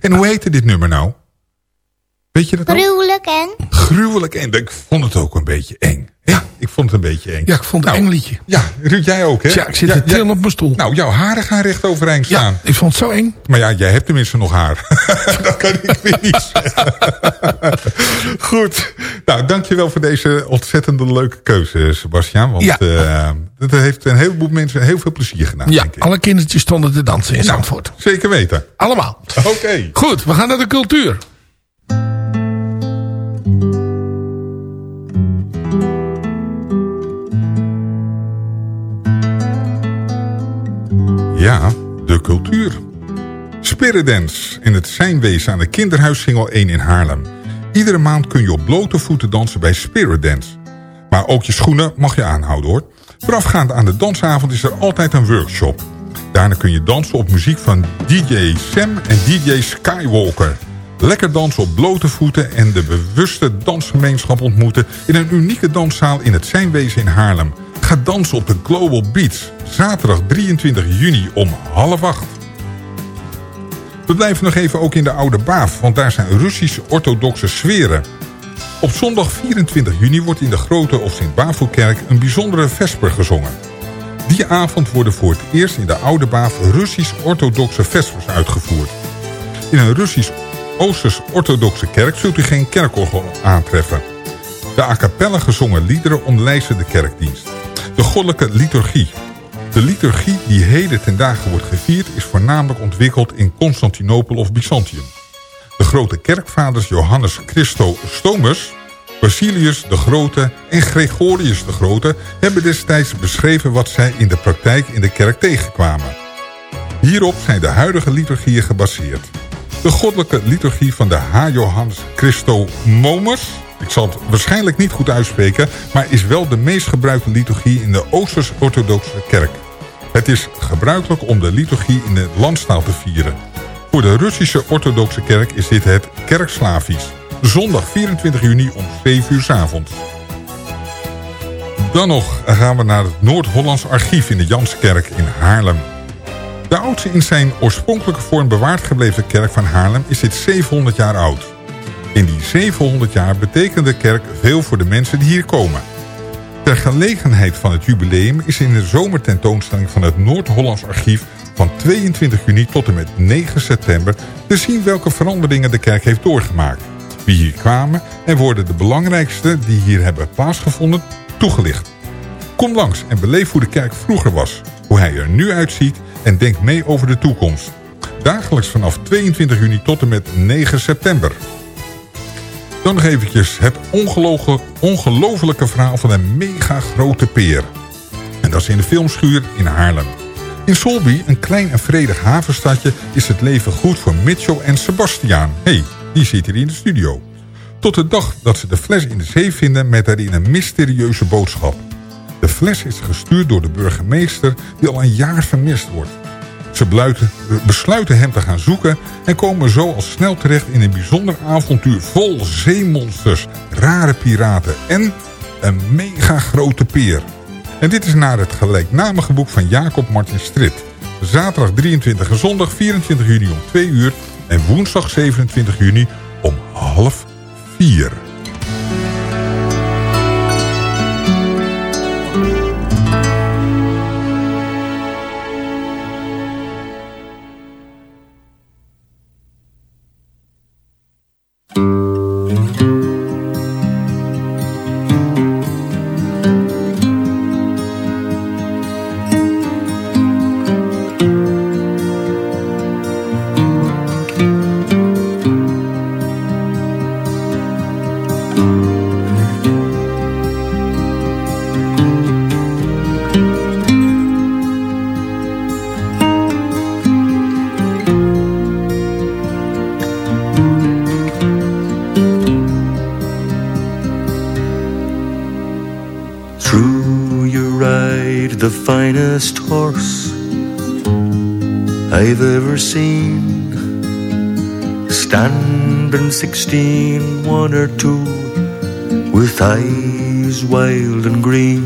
[SPEAKER 9] En hoe heette dit nummer nou? Weet je dat
[SPEAKER 16] Gruwelijk en?
[SPEAKER 9] Gruwelijk en. Ik vond het ook een beetje eng. Ja, ik vond het een beetje eng.
[SPEAKER 8] Ja, ik vond het
[SPEAKER 9] nou,
[SPEAKER 8] een eng liedje.
[SPEAKER 9] Ja, Ruud, jij ook, hè?
[SPEAKER 8] Ja, ik zit ja, te trillen ja, op mijn stoel.
[SPEAKER 9] Nou, jouw haren gaan recht overeind staan.
[SPEAKER 8] Ja, ik vond het zo eng.
[SPEAKER 9] Maar ja, jij hebt tenminste nog haar. dat kan ik weer niet zeggen. Goed. Nou, dankjewel voor deze ontzettende leuke keuze, Sebastian. Want
[SPEAKER 8] ja.
[SPEAKER 9] uh, dat heeft een heleboel mensen heel veel plezier gedaan,
[SPEAKER 8] Ja,
[SPEAKER 9] denk ik.
[SPEAKER 8] alle kindertjes stonden te dansen in
[SPEAKER 9] nou,
[SPEAKER 8] Zandvoort.
[SPEAKER 9] Zeker weten.
[SPEAKER 8] Allemaal.
[SPEAKER 9] Oké. Okay.
[SPEAKER 8] Goed, we gaan naar de cultuur.
[SPEAKER 9] Ja, de cultuur. Spiritdance in het Zijnwezen aan de Kinderhuis Singel 1 in Haarlem. Iedere maand kun je op blote voeten dansen bij Spiritdance. Maar ook je schoenen mag je aanhouden hoor. Voorafgaand aan de dansavond is er altijd een workshop. Daarna kun je dansen op muziek van DJ Sam en DJ Skywalker. Lekker dansen op blote voeten en de bewuste dansgemeenschap ontmoeten... in een unieke danszaal in het Zijnwezen in Haarlem. Ga dansen op de Global Beats. Zaterdag 23 juni om half acht. We blijven nog even ook in de Oude Baaf, want daar zijn Russische orthodoxe sferen. Op zondag 24 juni wordt in de Grote of Sint-Bavelkerk een bijzondere vesper gezongen. Die avond worden voor het eerst in de Oude Baaf Russisch-orthodoxe vespers uitgevoerd. In een Russisch-Oosters-orthodoxe kerk zult u geen kerkorgel aantreffen. De a cappella gezongen liederen omlijsten de kerkdienst. De goddelijke liturgie. De liturgie die heden ten dagen wordt gevierd... is voornamelijk ontwikkeld in Constantinopel of Byzantium. De grote kerkvaders Johannes Christo Stomus... Basilius de Grote en Gregorius de Grote... hebben destijds beschreven wat zij in de praktijk in de kerk tegenkwamen. Hierop zijn de huidige liturgieën gebaseerd. De goddelijke liturgie van de H. Johannes Christo Momus... Ik zal het waarschijnlijk niet goed uitspreken... maar is wel de meest gebruikte liturgie in de Oosters-Orthodoxe kerk. Het is gebruikelijk om de liturgie in de landstaal te vieren. Voor de Russische Orthodoxe kerk is dit het kerkslavisch. Zondag 24 juni om 7 uur 's avonds. Dan nog gaan we naar het Noord-Hollands archief in de Janskerk in Haarlem. De oudste in zijn oorspronkelijke vorm bewaard gebleven kerk van Haarlem is dit 700 jaar oud. In die 700 jaar betekent de kerk veel voor de mensen die hier komen. Ter gelegenheid van het jubileum is in de zomertentoonstelling van het Noord-Hollands Archief van 22 juni tot en met 9 september te zien welke veranderingen de kerk heeft doorgemaakt. Wie hier kwamen en worden de belangrijkste die hier hebben plaatsgevonden toegelicht. Kom langs en beleef hoe de kerk vroeger was, hoe hij er nu uitziet en denk mee over de toekomst. Dagelijks vanaf 22 juni tot en met 9 september. Dan nog eventjes het ongelofelijke verhaal van een mega grote peer. En dat is in de filmschuur in Haarlem. In Solby, een klein en vredig havenstadje, is het leven goed voor Mitchell en Sebastiaan. Hé, hey, die zit hier in de studio. Tot de dag dat ze de fles in de zee vinden met daarin een mysterieuze boodschap. De fles is gestuurd door de burgemeester die al een jaar vermist wordt. Ze besluiten hem te gaan zoeken en komen zo al snel terecht in een bijzonder avontuur vol zeemonsters, rare piraten en een mega grote peer. En dit is naar het gelijknamige boek van Jacob Martin Strit. Zaterdag 23 en zondag 24 juni om 2 uur en woensdag 27 juni om half 4.
[SPEAKER 16] I've ever seen. Standing sixteen, one or two, with eyes wild and green.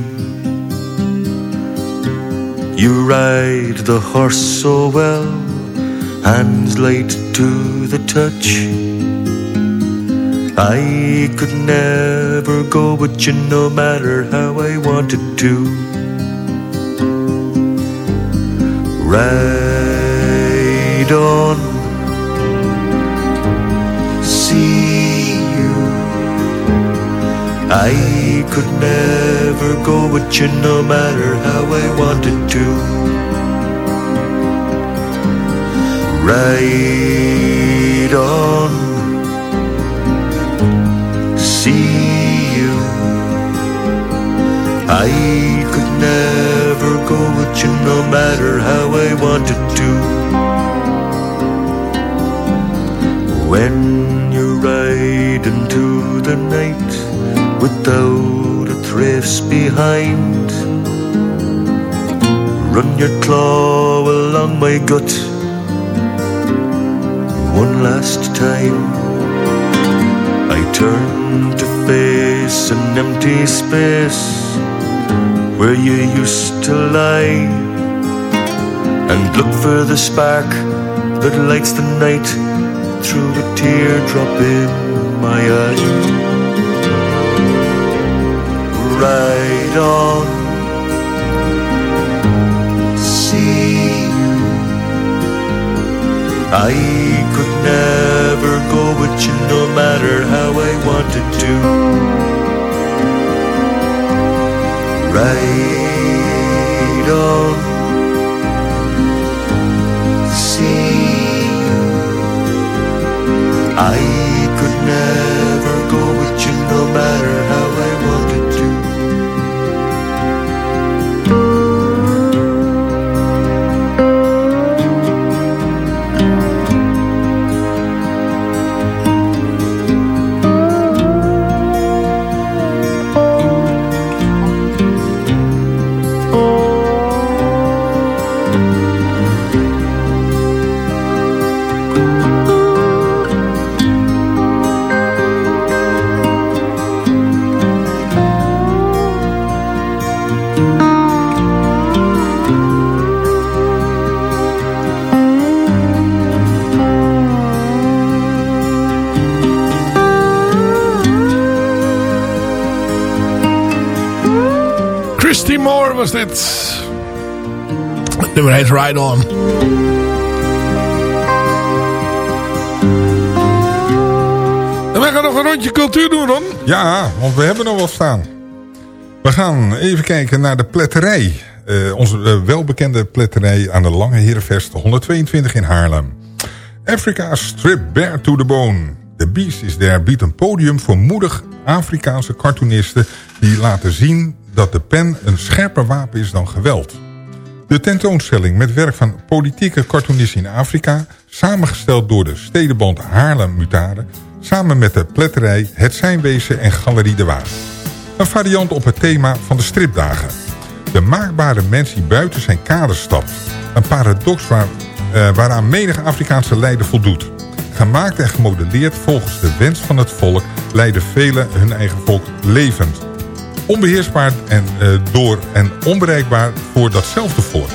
[SPEAKER 16] You ride the horse so well, hands light to the touch. I could never go with you no matter how I wanted to. Ride on, see you. I could never go with you no matter how I wanted to. Ride on, see you. I could never go with you no matter how I wanted to. When you ride into the night without a trace behind, run your claw along my gut one last time. I turn to face an empty space where you used to lie and look for the spark that lights the night through a teardrop in my eye. Ride on, see you. I could never go with you no matter how I wanted to. Ride on, I could never go with you no matter how
[SPEAKER 8] Moore was dit. Nummer heet Ride On. En wij gaan nog een rondje cultuur doen, Ron.
[SPEAKER 9] Ja, want we hebben nog wat staan. We gaan even kijken naar de pletterij. Eh, onze eh, welbekende pletterij aan de Lange Herenvest 122 in Haarlem. Africa Strip Bear to the Bone. The Beast is There biedt een podium voor moedig Afrikaanse cartoonisten... die laten zien dat de pen een scherper wapen is dan geweld. De tentoonstelling met werk van politieke cartoonisten in Afrika... samengesteld door de stedenband Haarlem Mutare... samen met de pletterij Het Zijnwezen en Galerie de Waag. Een variant op het thema van de stripdagen. De maakbare mens die buiten zijn kader stapt. Een paradox waar, eh, waaraan menig Afrikaanse leider voldoet. Gemaakt en gemodelleerd volgens de wens van het volk... leiden velen hun eigen volk levend. Onbeheersbaar en, eh, door en onbereikbaar voor datzelfde volk.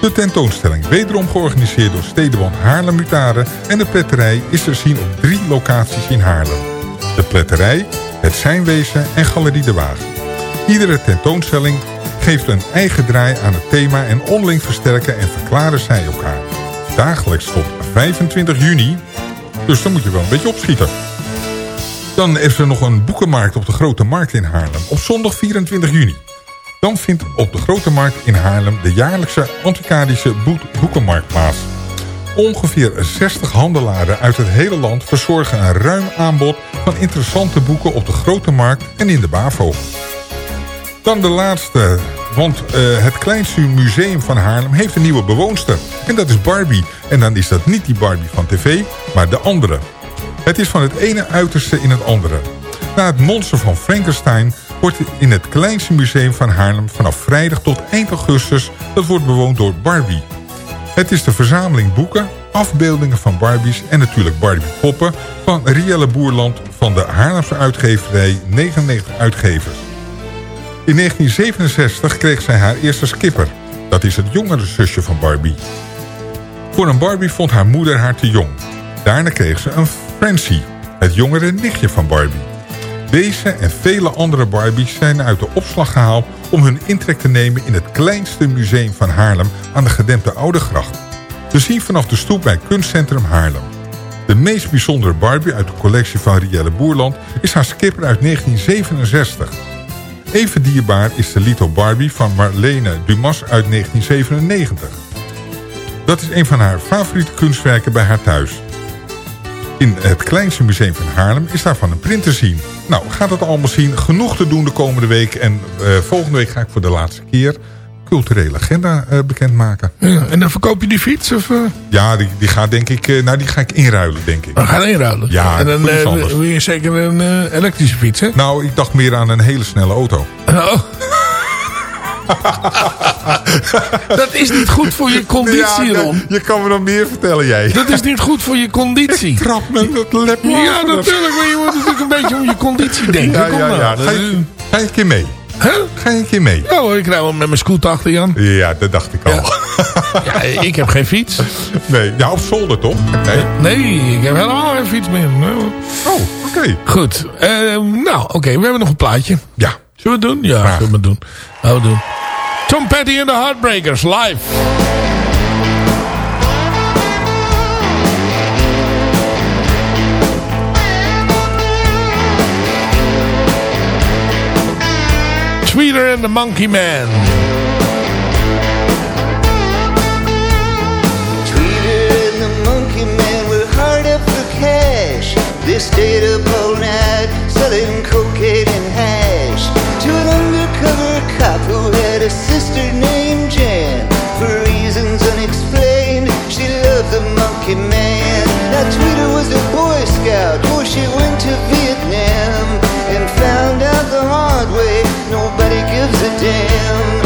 [SPEAKER 9] De tentoonstelling, wederom georganiseerd door Stedenband Haarlem Mutare... en de pletterij is te zien op drie locaties in Haarlem. De pletterij, het Zijnwezen en Galerie de Waag. Iedere tentoonstelling geeft een eigen draai aan het thema... en onderling versterken en verklaren zij elkaar. Dagelijks tot 25 juni, dus dan moet je wel een beetje opschieten. Dan is er nog een boekenmarkt op de Grote Markt in Haarlem op zondag 24 juni. Dan vindt op de Grote Markt in Haarlem de jaarlijkse antiquarische boekenmarkt plaats. Ongeveer 60 handelaren uit het hele land verzorgen een ruim aanbod van interessante boeken op de Grote Markt en in de BAVO. Dan de laatste, want uh, het kleinste museum van Haarlem heeft een nieuwe bewoonster. En dat is Barbie. En dan is dat niet die Barbie van tv, maar de andere. Het is van het ene uiterste in het andere. Na het monster van Frankenstein wordt in het kleinste museum van Haarlem vanaf vrijdag tot eind augustus... dat wordt bewoond door Barbie. Het is de verzameling boeken, afbeeldingen van Barbies en natuurlijk Barbie-poppen... van Rielle Boerland van de Haarlemse uitgeverij 99 Uitgevers. In 1967 kreeg zij haar eerste skipper. Dat is het jongere zusje van Barbie. Voor een Barbie vond haar moeder haar te jong. Daarna kreeg ze een Francie, het jongere nichtje van Barbie. Deze en vele andere Barbies zijn uit de opslag gehaald... om hun intrek te nemen in het kleinste museum van Haarlem... aan de gedempte Oude Gracht. Te zien vanaf de stoep bij Kunstcentrum Haarlem. De meest bijzondere Barbie uit de collectie van Rielle Boerland... is haar skipper uit 1967. Even dierbaar is de Little Barbie van Marlene Dumas uit 1997. Dat is een van haar favoriete kunstwerken bij haar thuis. In het kleinste museum van Haarlem is daarvan een print te zien. Nou, gaat het allemaal zien. Genoeg te doen de komende week. En uh, volgende week ga ik voor de laatste keer culturele agenda uh, bekendmaken.
[SPEAKER 8] Ja, en dan verkoop je die fiets? Of, uh...
[SPEAKER 9] Ja, die, die gaat denk ik, uh, nou, die ga ik inruilen, denk ik.
[SPEAKER 8] We gaan inruilen?
[SPEAKER 9] Ja,
[SPEAKER 8] En dan wil je zeker een elektrische fiets, hè?
[SPEAKER 9] Nou, ik dacht meer aan een hele snelle auto.
[SPEAKER 8] Oh. dat is niet goed voor je conditie,
[SPEAKER 9] ja,
[SPEAKER 8] Ron.
[SPEAKER 9] Je kan me nog meer vertellen, jij.
[SPEAKER 8] Dat is niet goed voor je conditie.
[SPEAKER 9] Ik trap met het lep.
[SPEAKER 8] Ja, natuurlijk. Maar je moet natuurlijk een beetje om je conditie denken.
[SPEAKER 9] Ja,
[SPEAKER 8] Kom
[SPEAKER 9] ja.
[SPEAKER 8] nou.
[SPEAKER 9] Ga, je, ga je een keer mee?
[SPEAKER 8] Huh?
[SPEAKER 9] Ga je een keer mee?
[SPEAKER 8] Hoor, ik rij wel met mijn scooter achter Jan.
[SPEAKER 9] Ja, dat dacht ik al.
[SPEAKER 8] Ja, ja ik heb geen fiets.
[SPEAKER 9] Nee, ja, op zolder toch?
[SPEAKER 8] Nee, nee ik heb helemaal geen fiets meer.
[SPEAKER 9] Oh, oké. Okay.
[SPEAKER 8] Goed. Uh, nou, oké, okay, we hebben nog een plaatje.
[SPEAKER 9] Ja.
[SPEAKER 8] Zullen we het doen? Ja, ah. Graag. zullen we het doen. Gaan we doen. Tom Petty and the Heartbreakers, live. Sweeter and the Monkey Man.
[SPEAKER 17] Tweeter and the Monkey Man were hard up for cash. They stayed up all night selling cocaine and hash to an undercover cop who had a sister named Jan. For reasons unexplained, she loved the Monkey Man. Now Tweeter was a Boy Scout before she went to Vietnam and found out the hard way. Nobody gives a damn.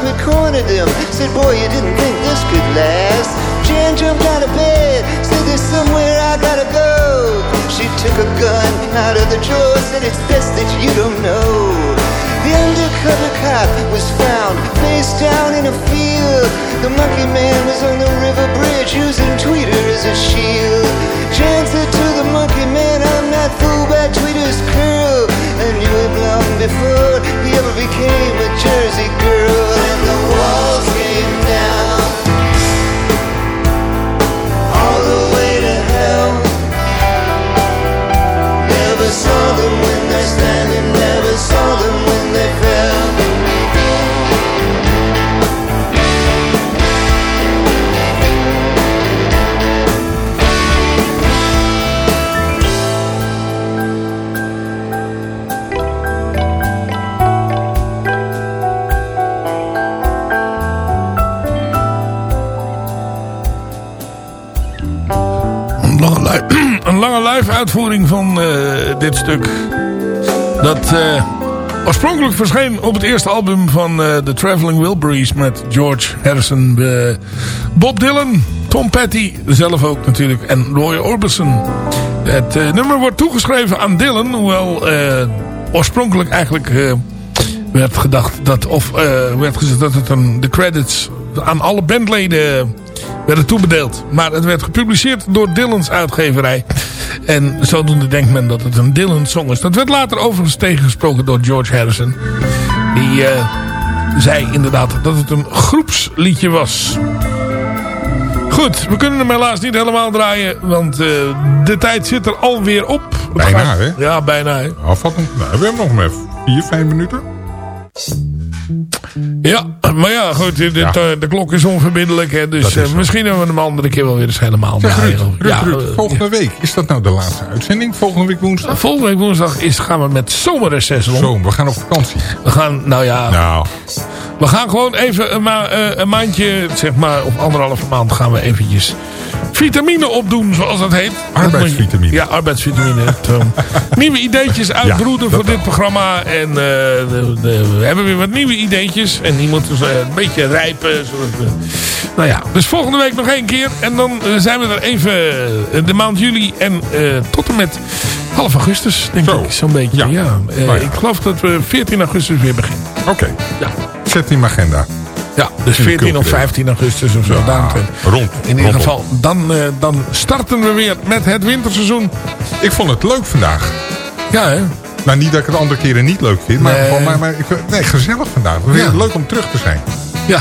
[SPEAKER 17] That cornered them. Said, boy, you didn't think this could last. Jan jumped out of bed, said, there's somewhere I gotta go. She took a gun out of the drawer, said, it's best that you don't know. The undercover cop was found face down in a field. The monkey man was on the river bridge using Tweeter as a shield. Jan said to the monkey man, I'm not fooled by Tweeter's curl. I knew him long before he ever became a Jersey girl. The walls
[SPEAKER 8] uitvoering van eh, dit stuk. Dat eh, oorspronkelijk verscheen op het eerste album van eh The Traveling Wilburys met George Harrison, Bob Dylan, Tom Petty, zelf ook natuurlijk, en Roy Orbison. Het nummer wordt toegeschreven aan Dylan, hoewel oorspronkelijk eigenlijk werd gedacht dat, of werd gezegd dat het de credits aan alle bandleden werden toebedeeld. Maar het werd gepubliceerd door Dylan's uitgeverij. En zodoende denkt men dat het een Dylan song is. Dat werd later overigens tegengesproken door George Harrison. Die eh, zei inderdaad dat het een groepsliedje was. Goed, we kunnen hem helaas niet helemaal draaien. Want eh, de tijd zit er alweer op. Het
[SPEAKER 9] Bijna,
[SPEAKER 8] gaat-
[SPEAKER 9] hè?
[SPEAKER 8] Ja, bijna, hè?
[SPEAKER 9] Nog- nou, we hebben nog maar vier, vijf minuten.
[SPEAKER 8] Ja, maar ja, goed, dit, eh, de klok is onverbiddelijk. Hè, dus
[SPEAKER 9] is
[SPEAKER 8] eh, misschien hebben we hem een andere keer wel weer eens helemaal
[SPEAKER 9] Zeg. Ruud, Ruud,
[SPEAKER 8] ja,
[SPEAKER 9] Ruud,
[SPEAKER 8] eh,
[SPEAKER 9] volgende week, is dat nou de laatste uitzending? Volgende week woensdag?
[SPEAKER 8] Volgende week woensdag is, gaan we met zomerreces rond.
[SPEAKER 9] Zo, we gaan op vakantie.
[SPEAKER 8] We gaan, nou ja,
[SPEAKER 9] Nou,
[SPEAKER 8] we gaan gewoon even een, ma- eh, een maandje, zeg maar, of anderhalve maand gaan we eventjes vitamine opdoen, zoals dat heet.
[SPEAKER 9] Arbeidsvitamine.
[SPEAKER 8] Ja, arbeidsvitamine. Nieuwe ideetjes uitbroeden voor dit programma. En eh, de- de- we hebben weer wat nieuwe ideetjes. En die moeten een beetje rijpen. Zodat nou ja, dus volgende week nog één keer. En dan eh, zijn we er even de maand juli. En tot en met half augustus, denk
[SPEAKER 9] Zo.
[SPEAKER 8] ik. Zo'n beetje, ja.
[SPEAKER 9] Ja. Nou ja.
[SPEAKER 8] Ik geloof dat we 14 augustus weer beginnen.
[SPEAKER 9] oké.
[SPEAKER 8] Ja.
[SPEAKER 9] Zet in mijn agenda.
[SPEAKER 8] Ja, dus
[SPEAKER 9] In de
[SPEAKER 8] 14 of
[SPEAKER 9] culturele.
[SPEAKER 8] 15 augustus of zo.
[SPEAKER 9] Ja, rond.
[SPEAKER 8] In ieder geval, dan, eh, dan starten we weer met het winterseizoen.
[SPEAKER 9] Ik vond het leuk vandaag.
[SPEAKER 8] Ja, hè?
[SPEAKER 9] Nou, niet dat ik het andere keren niet leuk vind. Maar,
[SPEAKER 8] Nee.
[SPEAKER 9] maar, nee, gezellig vandaag. We vinden
[SPEAKER 8] Ja.
[SPEAKER 9] het leuk om terug te zijn.
[SPEAKER 8] Ja.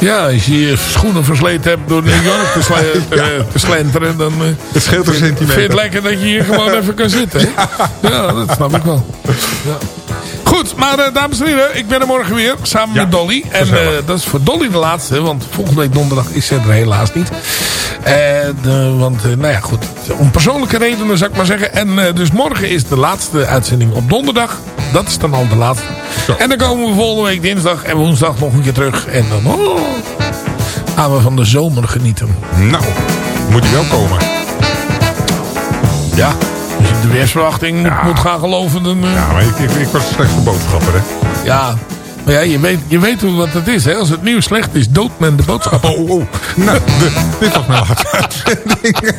[SPEAKER 8] Ja, als je je schoenen versleten hebt door New York te, sle- te, te slenteren, dan eh,
[SPEAKER 9] Het scheelt een
[SPEAKER 8] vind
[SPEAKER 9] centimeter.
[SPEAKER 8] het lekker dat je hier gewoon even kan zitten. hè? Ja, dat snap ik wel. Ja. Goed, maar eh, dames en heren, ik ben er morgen weer samen
[SPEAKER 9] Ja,
[SPEAKER 8] met Dolly. En eh, dat is voor Dolly de laatste, want volgende week donderdag is ze er helaas niet. Eh, de, want, nou ja, goed, om persoonlijke redenen zou ik maar zeggen. En dus morgen is de laatste uitzending op donderdag. Dat is dan al de laatste. En dan komen we volgende week dinsdag en woensdag nog een keer terug. En dan oh, gaan we van de zomer genieten.
[SPEAKER 9] Nou, moet hij wel komen.
[SPEAKER 8] Ja, de weersverwachting moet,
[SPEAKER 9] Ja.
[SPEAKER 8] moet gaan geloven, dan... eh,
[SPEAKER 9] Ja, maar ik, ik, ik was slechts de boodschapper, hè.
[SPEAKER 8] Ja, maar ja, je weet, je weet hoe wat het is. Hè? Als het nieuws slecht is, doodt men de boodschap.
[SPEAKER 9] Oh, oh. Nou, de- dit was mijn laatste uitzending.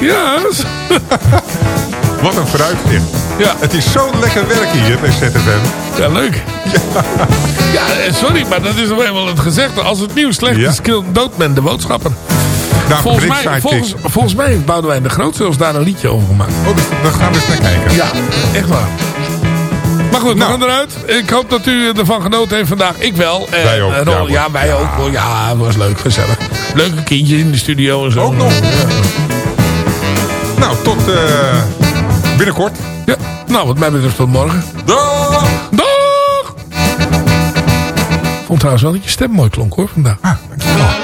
[SPEAKER 8] Ja,
[SPEAKER 9] Wat een vooruitzicht.
[SPEAKER 8] Ja.
[SPEAKER 9] Het is zo lekker werken hier bij ZFM.
[SPEAKER 8] ja leuk. Ja, eh, sorry, maar dat is nog eenmaal het gezegde. Als het nieuws slecht
[SPEAKER 9] Ja.
[SPEAKER 8] is, doodt men de boodschapper.
[SPEAKER 9] Nou,
[SPEAKER 8] Volgens mij, volgens, volgens mij heeft Boudewijn de Groot zelfs daar een liedje over gemaakt.
[SPEAKER 9] Oh, dus daar gaan we eens naar kijken.
[SPEAKER 8] Ja, echt waar. Maar goed,
[SPEAKER 9] Nou.
[SPEAKER 8] we gaan eruit. Ik hoop dat u ervan genoten heeft vandaag. Ik wel. Eh,
[SPEAKER 9] Wij ook, ja,
[SPEAKER 8] ja, wij
[SPEAKER 9] Ja.
[SPEAKER 8] ook. Ja, het was leuk, gezellig. Leuke kindjes in de studio en zo.
[SPEAKER 9] Ook nog.
[SPEAKER 8] Ja.
[SPEAKER 9] Nou, tot eh, binnenkort.
[SPEAKER 8] Ja, nou, wat mij betreft tot morgen.
[SPEAKER 9] Dag!
[SPEAKER 8] Dag! Vond trouwens wel dat je stem mooi klonk hoor vandaag.
[SPEAKER 9] Ah, dankjewel.